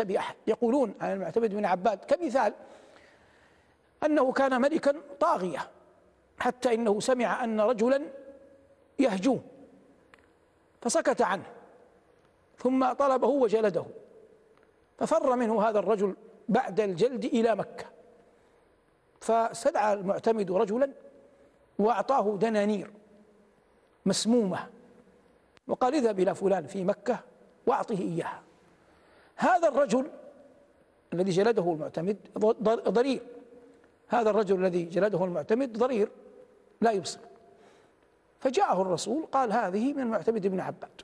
بأحد يقولون عن المعتمد بن عباد كمثال أنه كان ملكا طاغية حتى إنه سمع أن رجلا يهجوه فسكت عنه ثم طلبه وجلده ففر منه هذا الرجل بعد الجلد إلى مكة فاستدعى المعتمد رجلا وأعطاه دنانير مسمومة وقال اذهب إلى فلان في مكة وأعطه إياها. هذا الرجل الذي جلده المعتمد ضرير. هذا الرجل الذي جلده المعتمد ضرير. لا يبصر. فجاءه الرسول قال هذه من المعتمد بن عباد.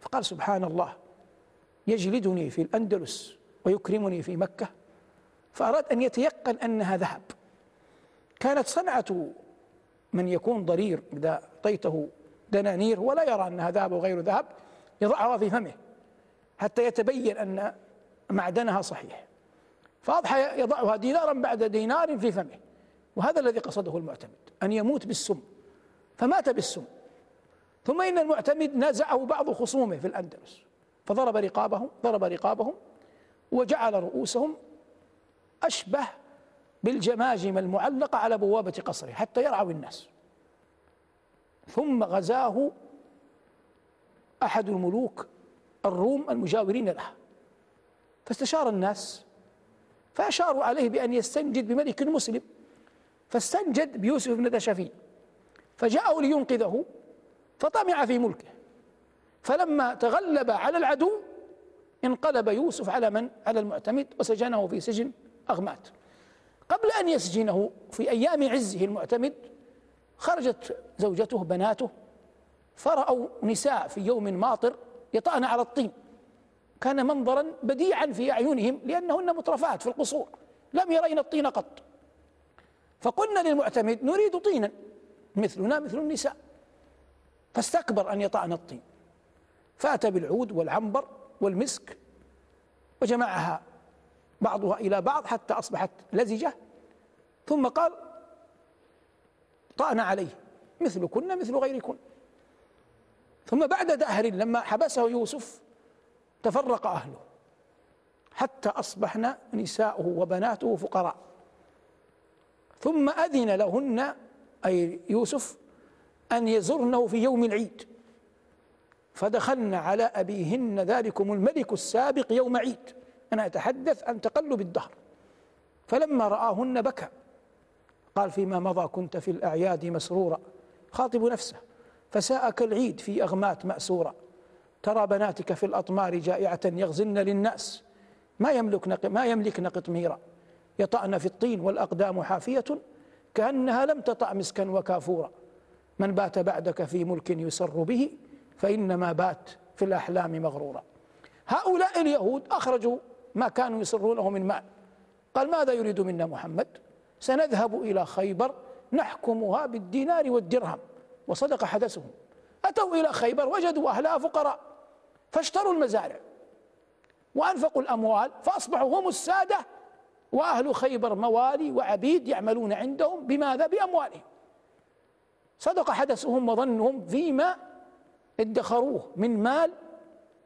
فقال سبحان الله يجلدني في الأندلس ويكرمني في مكة. فأراد أن يتيقن أنها ذهب. كانت صنعة من يكون ضرير إذا أعطيته دنانير ولا يرى أنها ذهب وغير ذهب يضعها في فمه. حتى يتبين أن معدنها صحيح. فأضحى يضعها دينارا بعد دينار في فمه. وهذا الذي قصده المعتمد أن يموت بالسم. فمات بالسم. ثم إن المعتمد نازعه بعض خصومه في الأندلس. فضرب رقابهم ضرب رقابهم وجعل رؤوسهم أشبه بالجماجم المعلقة على بوابة قصره حتى يرعوا الناس. ثم غزاه أحد الملوك الروم المجاورين له فاستشار الناس فأشاروا عليه بأن يستنجد بملك مسلم فاستنجد بيوسف بن دشفين فجاءه لينقذه فطمع في ملكه. فلما تغلب على العدو انقلب يوسف على من؟ على المعتمد وسجنه في سجن أغمات. قبل أن يسجنه في أيام عزه المعتمد خرجت زوجته بناته فرأوا نساء في يوم ماطر يطأن على الطين. كان منظرا بديعا في أعينهم لأنهن مترفات في القصور. لم يرين الطين قط. فقلنا للمعتمد نريد طينا. مثلنا مثل النساء. فاستكبر أن يطعن الطين. فأتى بالعود والعنبر والمسك وجمعها بعضها إلى بعض حتى أصبحت لزجة. ثم قال طعن عليه. مثلكن مثل غيركن. ثم بعد دهر لما حبسه يوسف تفرق أهله. حتى أصبحن نساؤه وبناته فقراء. ثم أذن لهن أي يوسف أن يزرنه في يوم العيد. فدخلن على أبيهن ذلكم الملك السابق يوم عيد. أنا أتحدث عن تقلب الدهر. فلما رآهن بكى. قال فيما مضى كنت في الأعياد مسرورا. خاطب نفسه. فساءك العيد في أغمات مأسورة. ترى بناتك في الأطمار جائعة يغزلن للناس. ما يملكن ما يملكن قطميرا. يطأن في الطين والأقدام حافية كأنها لم تطع مسكا وكافورا. من بات بعدك في ملك يسر به فإنما بات في الأحلام مغرورا. هؤلاء اليهود أخرجوا ما كانوا يسرونه من مال. قال ماذا يريد منا محمد؟ سنذهب إلى خيبر نحكمها بالدينار والدرهم. وصدق حدثهم. أتوا إلى خيبر وجدوا أهلها فقراء فاشتروا المزارع وأنفقوا الأموال فأصبحوا هم السادة وأهل خيبر موالي وعبيد يعملون عندهم بماذا؟ بأموالهم. صدق حدثهم وظنهم فيما ادخروه من مال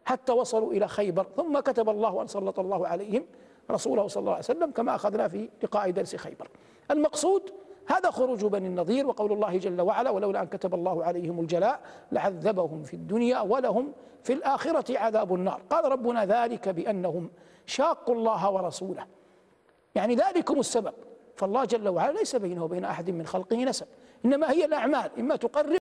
حتى وصلوا إلى خيبر. ثم كتب الله أن سلط الله عليهم رسوله صلى الله عليه وسلم كما أخذنا في لقاء درس خيبر. المقصود هذا خروج بني النضير وقول الله جل وعلا ولولا أن كتب الله عليهم الجلاء لعذبهم في الدنيا ولهم في الآخرة عذاب النار. قال ربنا ذلك بأنهم شاقوا الله ورسوله. يعني ذلكم السبب. فالله جل وعلا ليس بينه وبين أحد من خلقه نسب. إنما هي الأعمال. إما تقرب